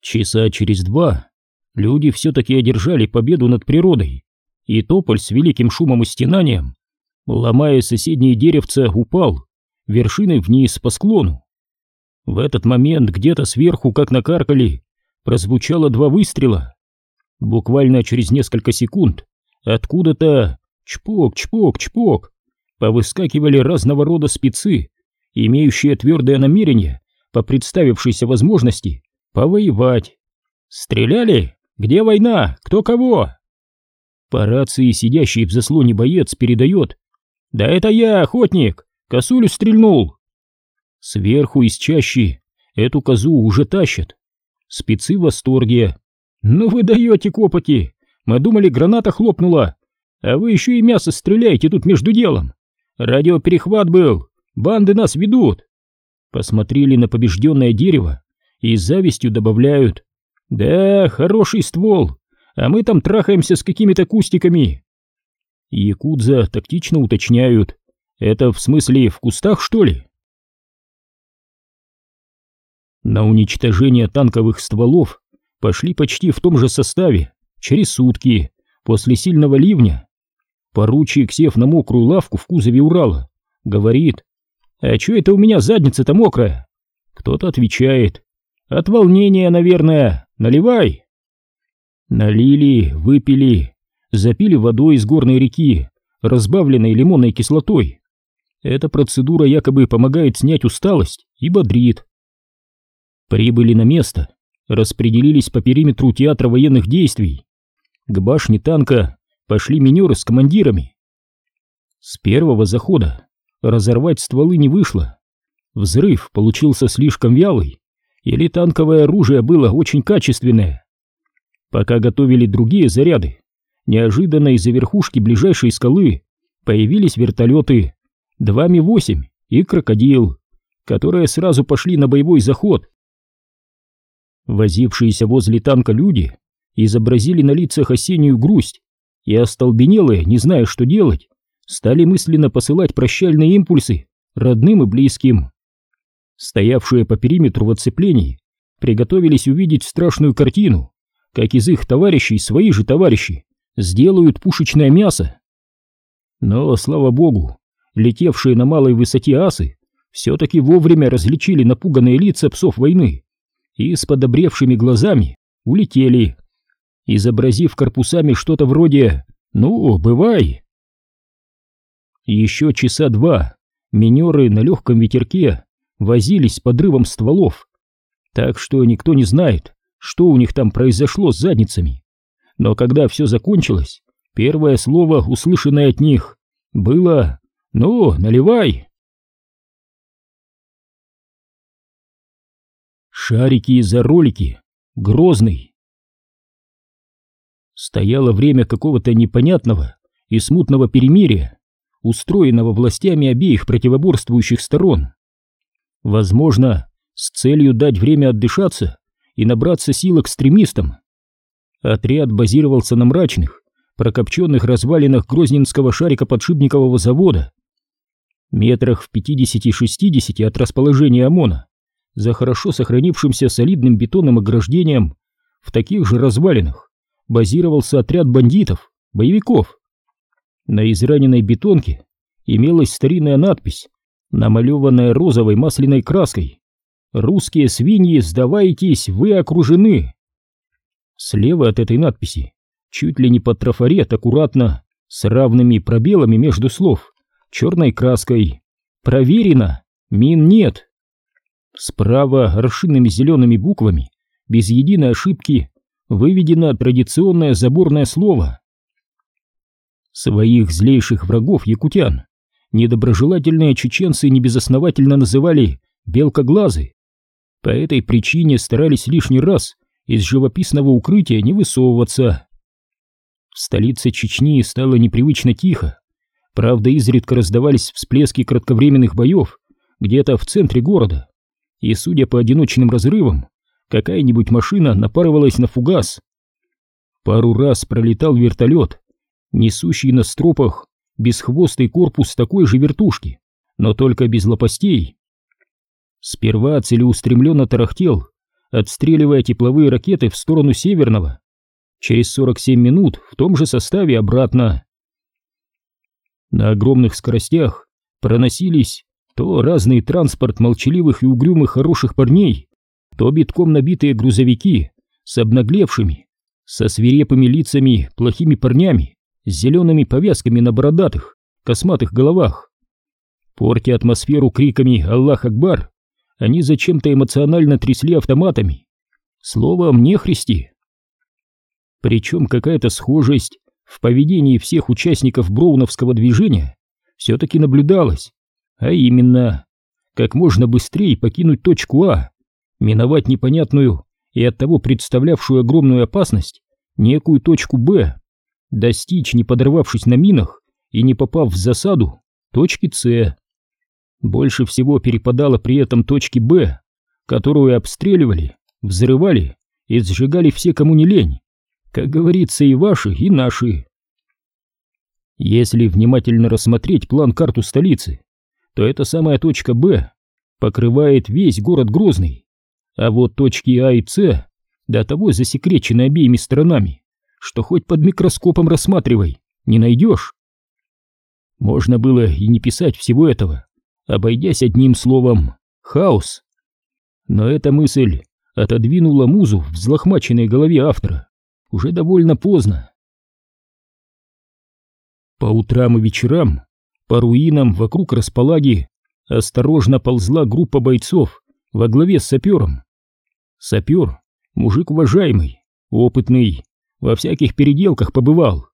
Часа через два люди все-таки одержали победу над природой, и тополь с великим шумом и стенанием, ломая соседние деревца, упал вершиной вниз по склону. В этот момент где-то сверху, как накаркали, прозвучало два выстрела. Буквально через несколько секунд откуда-то чпок, чпок, чпок повыскакивали разного рода спецы, имеющие твердое намерение по представившейся возможности повоевать. Стреляли? Где война? Кто кого? По рации сидящий в заслоне боец передает. Да это я, охотник, косулю стрельнул. Сверху из чащи эту козу уже тащат. Спецы в восторге. Ну вы даете копоти. Мы думали, граната хлопнула. А вы еще и мясо стреляете тут между делом. Радиоперехват был. Банды нас ведут. Посмотрели на побежденное дерево и с завистью добавляют. Да, хороший ствол, а мы там трахаемся с какими-то кустиками. Якудза тактично уточняют. Это в смысле в кустах, что ли? На уничтожение танковых стволов пошли почти в том же составе, через сутки, после сильного ливня. Поручик, сев на мокрую лавку в кузове Урала, говорит, «А чё это у меня задница-то мокрая?» Кто-то отвечает, «От волнения, наверное, наливай!» Налили, выпили, запили водой из горной реки, разбавленной лимонной кислотой. Эта процедура якобы помогает снять усталость и бодрит. Прибыли на место, распределились по периметру театра военных действий. К башне танка пошли минеры с командирами. С первого захода разорвать стволы не вышло. Взрыв получился слишком вялый, или танковое оружие было очень качественное. Пока готовили другие заряды, неожиданно из-за верхушки ближайшей скалы появились вертолеты 2 Ми-8 и «Крокодил», которые сразу пошли на боевой заход. Возившиеся возле танка люди изобразили на лицах осеннюю грусть и остолбенелые, не зная, что делать, стали мысленно посылать прощальные импульсы родным и близким. Стоявшие по периметру в оцеплении приготовились увидеть страшную картину, как из их товарищей свои же товарищи сделают пушечное мясо. Но, слава богу, летевшие на малой высоте асы все-таки вовремя различили напуганные лица псов войны и с подобревшими глазами улетели, изобразив корпусами что-то вроде «ну, бывай». Еще часа два минеры на легком ветерке возились с подрывом стволов, так что никто не знает, что у них там произошло с задницами. Но когда все закончилось, первое слово, услышанное от них, было «ну, наливай». Шарики за ролики. Грозный. Стояло время какого-то непонятного и смутного перемирия, устроенного властями обеих противоборствующих сторон. Возможно, с целью дать время отдышаться и набраться сил экстремистам. Отряд базировался на мрачных, прокопченных развалинах Грозненского шарикоподшипникового завода. Метрах в 50-60 от расположения ОМОНа за хорошо сохранившимся солидным бетонным ограждением в таких же развалинах базировался отряд бандитов, боевиков. На израненной бетонке имелась старинная надпись, намалеванная розовой масляной краской. «Русские свиньи, сдавайтесь, вы окружены!» Слева от этой надписи, чуть ли не под трафарет, аккуратно, с равными пробелами между слов, черной краской. «Проверено! Мин нет!» Справа аршинными зелеными буквами, без единой ошибки, выведено традиционное заборное слово. Своих злейших врагов якутян недоброжелательные чеченцы небезосновательно называли «белкоглазы». По этой причине старались лишний раз из живописного укрытия не высовываться. В столице Чечни стало непривычно тихо. Правда, изредка раздавались всплески кратковременных боев где-то в центре города и, судя по одиночным разрывам, какая-нибудь машина напарывалась на фугас. Пару раз пролетал вертолет, несущий на стропах бесхвостый корпус такой же вертушки, но только без лопастей. Сперва целеустремленно тарахтел отстреливая тепловые ракеты в сторону Северного. Через 47 минут в том же составе обратно. На огромных скоростях проносились то разный транспорт молчаливых и угрюмых хороших парней, то битком набитые грузовики с обнаглевшими, со свирепыми лицами, плохими парнями, с зелеными повязками на бородатых, косматых головах. Портя атмосферу криками «Аллах Акбар», они зачем-то эмоционально трясли автоматами. Словом, не христи. Причем какая-то схожесть в поведении всех участников броуновского движения все-таки наблюдалась, а именно, как можно быстрее покинуть точку А, миновать непонятную и оттого представлявшую огромную опасность некую точку Б, достичь, не подорвавшись на минах и не попав в засаду, точки С. Больше всего перепадало при этом точке Б, которую обстреливали, взрывали и сжигали все, кому не лень. Как говорится, и ваши, и наши. Если внимательно рассмотреть план-карту столицы, то эта самая точка Б покрывает весь город Грозный, а вот точки А и С до того засекречены обеими сторонами, что хоть под микроскопом рассматривай, не найдешь. Можно было и не писать всего этого, обойдясь одним словом «хаос». Но эта мысль отодвинула музу в взлохмаченной голове автора уже довольно поздно. По утрам и вечерам по руинам вокруг располаги осторожно ползла группа бойцов во главе с сапером. Сапер — мужик уважаемый, опытный, во всяких переделках побывал.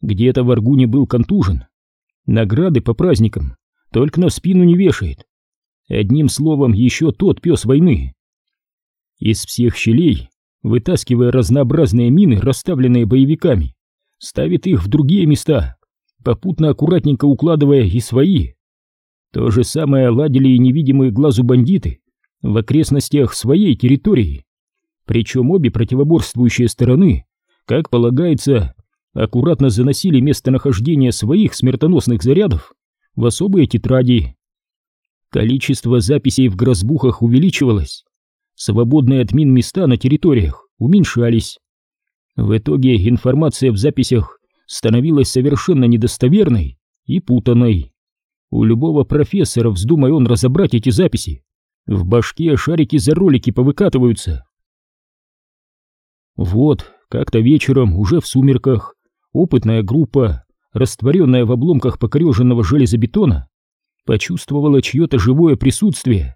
Где-то в Аргуне был контужен. Награды по праздникам только на спину не вешает. Одним словом, еще тот пес войны. Из всех щелей вытаскивая разнообразные мины, расставленные боевиками, ставит их в другие места, попутно аккуратненько укладывая и свои. То же самое ладили и невидимые глазу бандиты в окрестностях своей территории. Причем обе противоборствующие стороны, как полагается, аккуратно заносили местонахождение своих смертоносных зарядов в особые тетради. Количество записей в грозбухах увеличивалось, свободные от мин места на территориях уменьшались. В итоге информация в записях становилась совершенно недостоверной и путанной. У любого профессора, вздумай он разобрать эти записи, в башке шарики за ролики повыкатываются. Вот, как-то вечером, уже в сумерках, опытная группа, растворенная в обломках покореженного железобетона, почувствовала чье-то живое присутствие.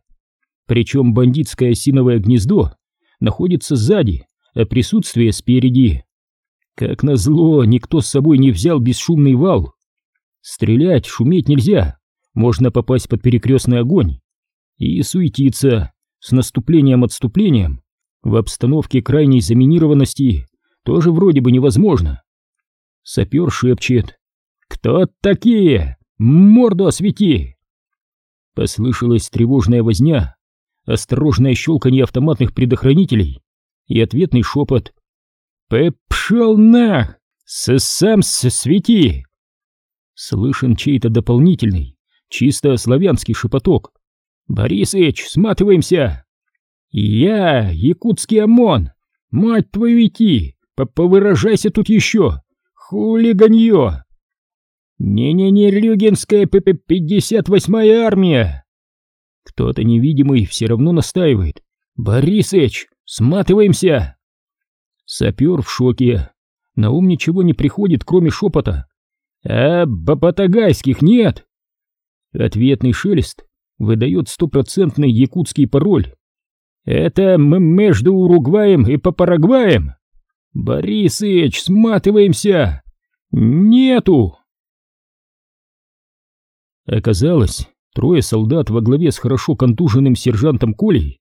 Причем бандитское осиновое гнездо находится сзади, а присутствие спереди. Как назло, никто с собой не взял бесшумный вал. Стрелять, шуметь нельзя, можно попасть под перекрестный огонь. И суетиться с наступлением-отступлением в обстановке крайней заминированности тоже вроде бы невозможно. Сапер шепчет «Кто такие? Морду освети!» Послышалась тревожная возня, осторожное щелканье автоматных предохранителей и ответный шепот. «Пшел нах! С сам свети!» Слышен чей-то дополнительный, чисто славянский шепоток. «Борисыч, сматываемся!» «Я, якутский ОМОН! Мать твою идти! Повыражайся тут еще! Хулиганье!» «Не-не-не, Рюгенская ПП-58-я армия!» Кто-то невидимый все равно настаивает. «Борисыч, сматываемся!» Сапер в шоке. На ум ничего не приходит, кроме шепота. «А бапатагайских нет!» Ответный шелест выдает стопроцентный якутский пароль. «Это мы между Уругваем и Папарагваем!» «Борисыч, сматываемся!» «Нету!» Оказалось, Трое солдат во главе с хорошо контуженным сержантом Колей,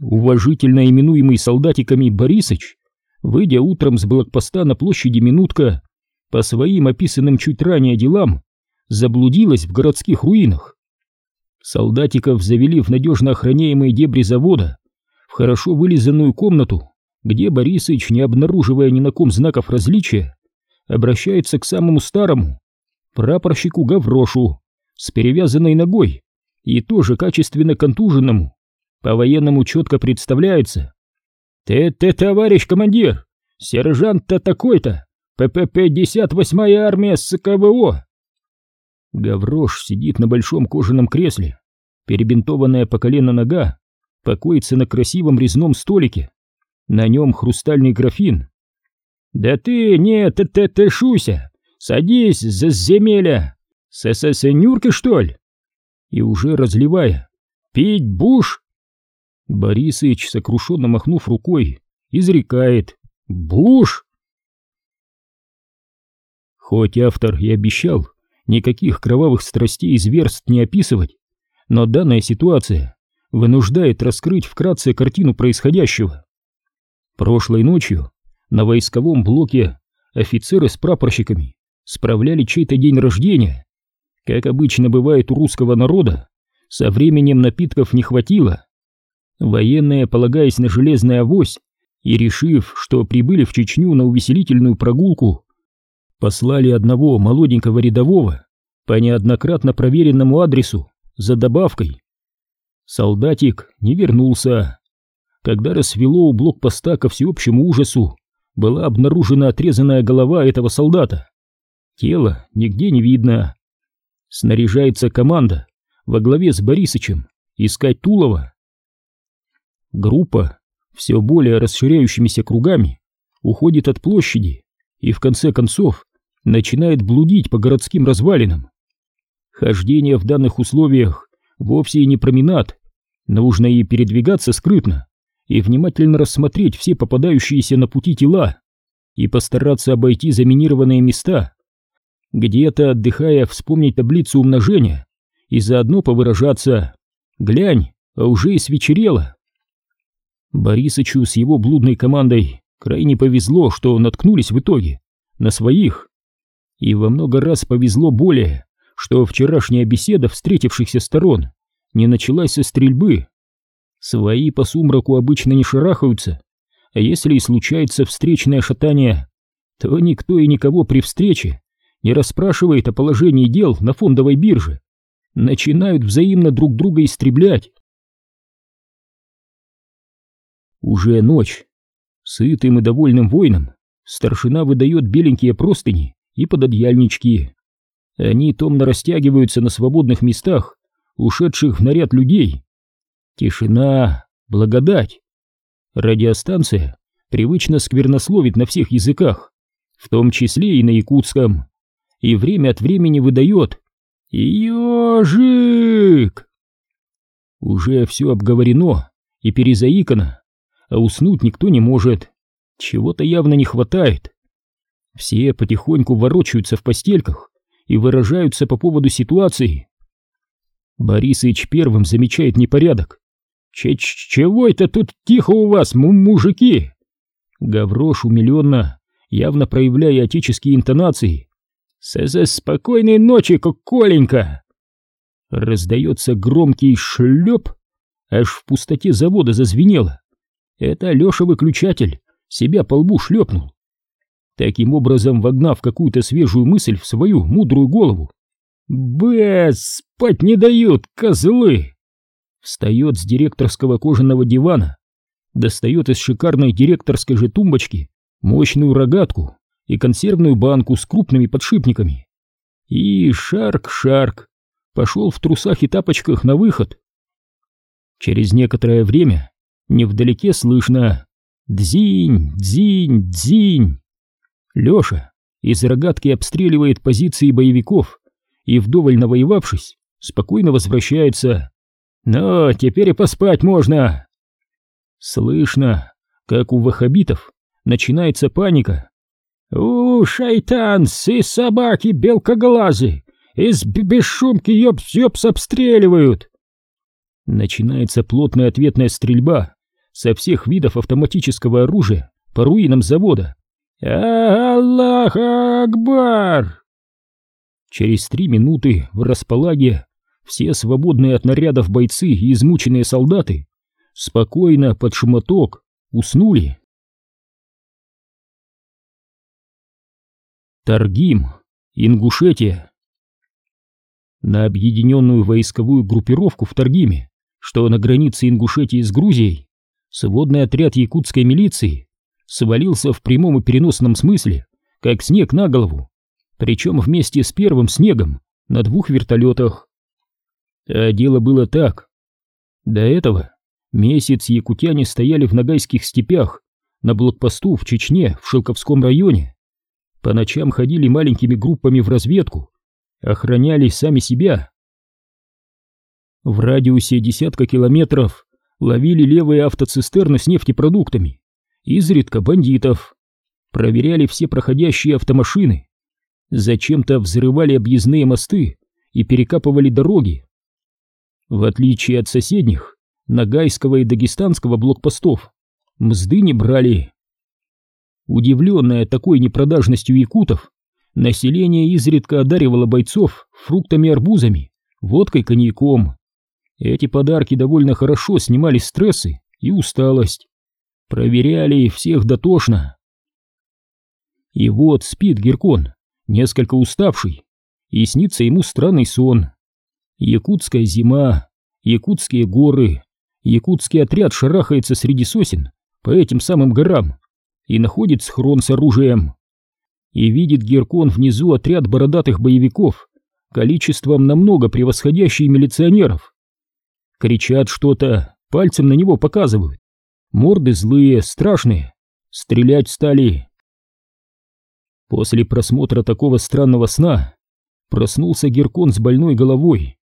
уважительно именуемый солдатиками Борисыч, выйдя утром с блокпоста на площади Минутка, по своим описанным чуть ранее делам, заблудилась в городских руинах. Солдатиков завели в надежно охраняемые дебри завода, в хорошо вылизанную комнату, где Борисыч, не обнаруживая ни на ком знаков различия, обращается к самому старому, прапорщику Гаврошу, с перевязанной ногой и тоже качественно контуженному. По-военному четко представляется, «Ты, ты, товарищ командир! Сержант-то такой-то! ПП-58-я армия СКВО!» Гаврош сидит на большом кожаном кресле. Перебинтованная по колено нога покоится на красивом резном столике. На нем хрустальный графин. «Да ты, нет, ты, ты, шуся! Садись за земеля! С ССНюрки, что ли?» И уже разливая, «Пить буш!» Борисыч, сокрушенно махнув рукой, изрекает «Буш!» Хоть автор и обещал никаких кровавых страстей и зверств не описывать, но данная ситуация вынуждает раскрыть вкратце картину происходящего. Прошлой ночью на войсковом блоке офицеры с прапорщиками справляли чей-то день рождения. Как обычно бывает у русского народа, со временем напитков не хватило, Военные, полагаясь на железный авось и решив, что прибыли в Чечню на увеселительную прогулку, послали одного молоденького рядового по неоднократно проверенному адресу за добавкой. Солдатик не вернулся. Когда рассвело у блокпоста ко всеобщему ужасу, была обнаружена отрезанная голова этого солдата. Тело нигде не видно. Снаряжается команда во главе с Борисычем искать Тулова. Группа, все более расширяющимися кругами, уходит от площади и в конце концов начинает блудить по городским развалинам. Хождение в данных условиях вовсе и не променад, нужно и передвигаться скрытно, и внимательно рассмотреть все попадающиеся на пути тела, и постараться обойти заминированные места, где-то отдыхая вспомнить таблицу умножения и заодно повыражаться «Глянь, а уже и свечерело». Борисычу с его блудной командой крайне повезло, что наткнулись в итоге на своих. И во много раз повезло более, что вчерашняя беседа встретившихся сторон не началась со стрельбы. Свои по сумраку обычно не шарахаются, а если и случается встречное шатание, то никто и никого при встрече не расспрашивает о положении дел на фондовой бирже. Начинают взаимно друг друга истреблять, Уже ночь. Сытым и довольным воинам старшина выдает беленькие простыни и пододеяльнички. Они томно растягиваются на свободных местах, ушедших в наряд людей. Тишина, благодать. Радиостанция привычно сквернословит на всех языках, в том числе и на якутском, и время от времени выдает «Ежик!». Уже все обговорено и перезаикано, а уснуть никто не может. Чего-то явно не хватает. Все потихоньку ворочаются в постельках и выражаются по поводу ситуации. Борисыч первым замечает непорядок. Ч -ч «Чего это тут тихо у вас, мужики?» Гаврош умиленно, явно проявляя отеческие интонации. «С -с «Спокойной ночи, Коленька!» Раздается громкий шлеп, аж в пустоте завода зазвенело. Это Леша-выключатель себя по лбу шлепнул. Таким образом, вогнав какую-то свежую мысль в свою мудрую голову. «Бэ, спать не дают, козлы!» Встает с директорского кожаного дивана, достает из шикарной директорской же тумбочки мощную рогатку и консервную банку с крупными подшипниками. И шарк-шарк пошел в трусах и тапочках на выход. Через некоторое время Невдалеке слышно «Дзинь, дзинь, дзинь». Леша из рогатки обстреливает позиции боевиков и, вдоволь навоевавшись, спокойно возвращается. «Но теперь и поспать можно!» Слышно, как у вахабитов начинается паника. «У, шайтанцы, собаки белкоглазы! Из бесшумки ёпс-ёпс обстреливают!» Начинается плотная ответная стрельба со всех видов автоматического оружия по руинам завода. Аллах Акбар! Через три минуты в располаге все свободные от нарядов бойцы и измученные солдаты спокойно под шумоток уснули. Таргим, Ингушетия. На объединенную войсковую группировку в Таргиме, что на границе Ингушетии с Грузией, сводный отряд якутской милиции свалился в прямом и переносном смысле, как снег на голову, причем вместе с первым снегом на двух вертолетах. А дело было так. До этого месяц якутяне стояли в Ногайских степях на блокпосту в Чечне, в Шелковском районе. По ночам ходили маленькими группами в разведку, охраняли сами себя. В радиусе десятка километров ловили левые автоцистерны с нефтепродуктами, изредка бандитов, проверяли все проходящие автомашины, зачем-то взрывали объездные мосты и перекапывали дороги. В отличие от соседних, Ногайского и Дагестанского блокпостов, мзды не брали. Удивленное такой непродажностью якутов, население изредка одаривало бойцов фруктами и арбузами, водкой, коньяком. Эти подарки довольно хорошо снимали стрессы и усталость. Проверяли всех дотошно. И вот спит Геркон, несколько уставший, и снится ему странный сон. Якутская зима, якутские горы, якутский отряд шарахается среди сосен по этим самым горам и находит схрон с оружием. И видит Геркон внизу отряд бородатых боевиков, количеством намного превосходящий милиционеров. Кричат что-то, пальцем на него показывают. Морды злые, страшные. Стрелять стали. После просмотра такого странного сна проснулся Геркон с больной головой,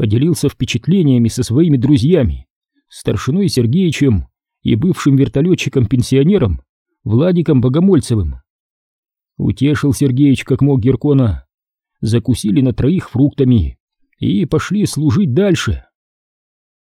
поделился впечатлениями со своими друзьями, старшиной Сергеичем и бывшим вертолетчиком-пенсионером Владиком Богомольцевым. Утешил Сергеич как мог Геркона, закусили на троих фруктами и пошли служить дальше.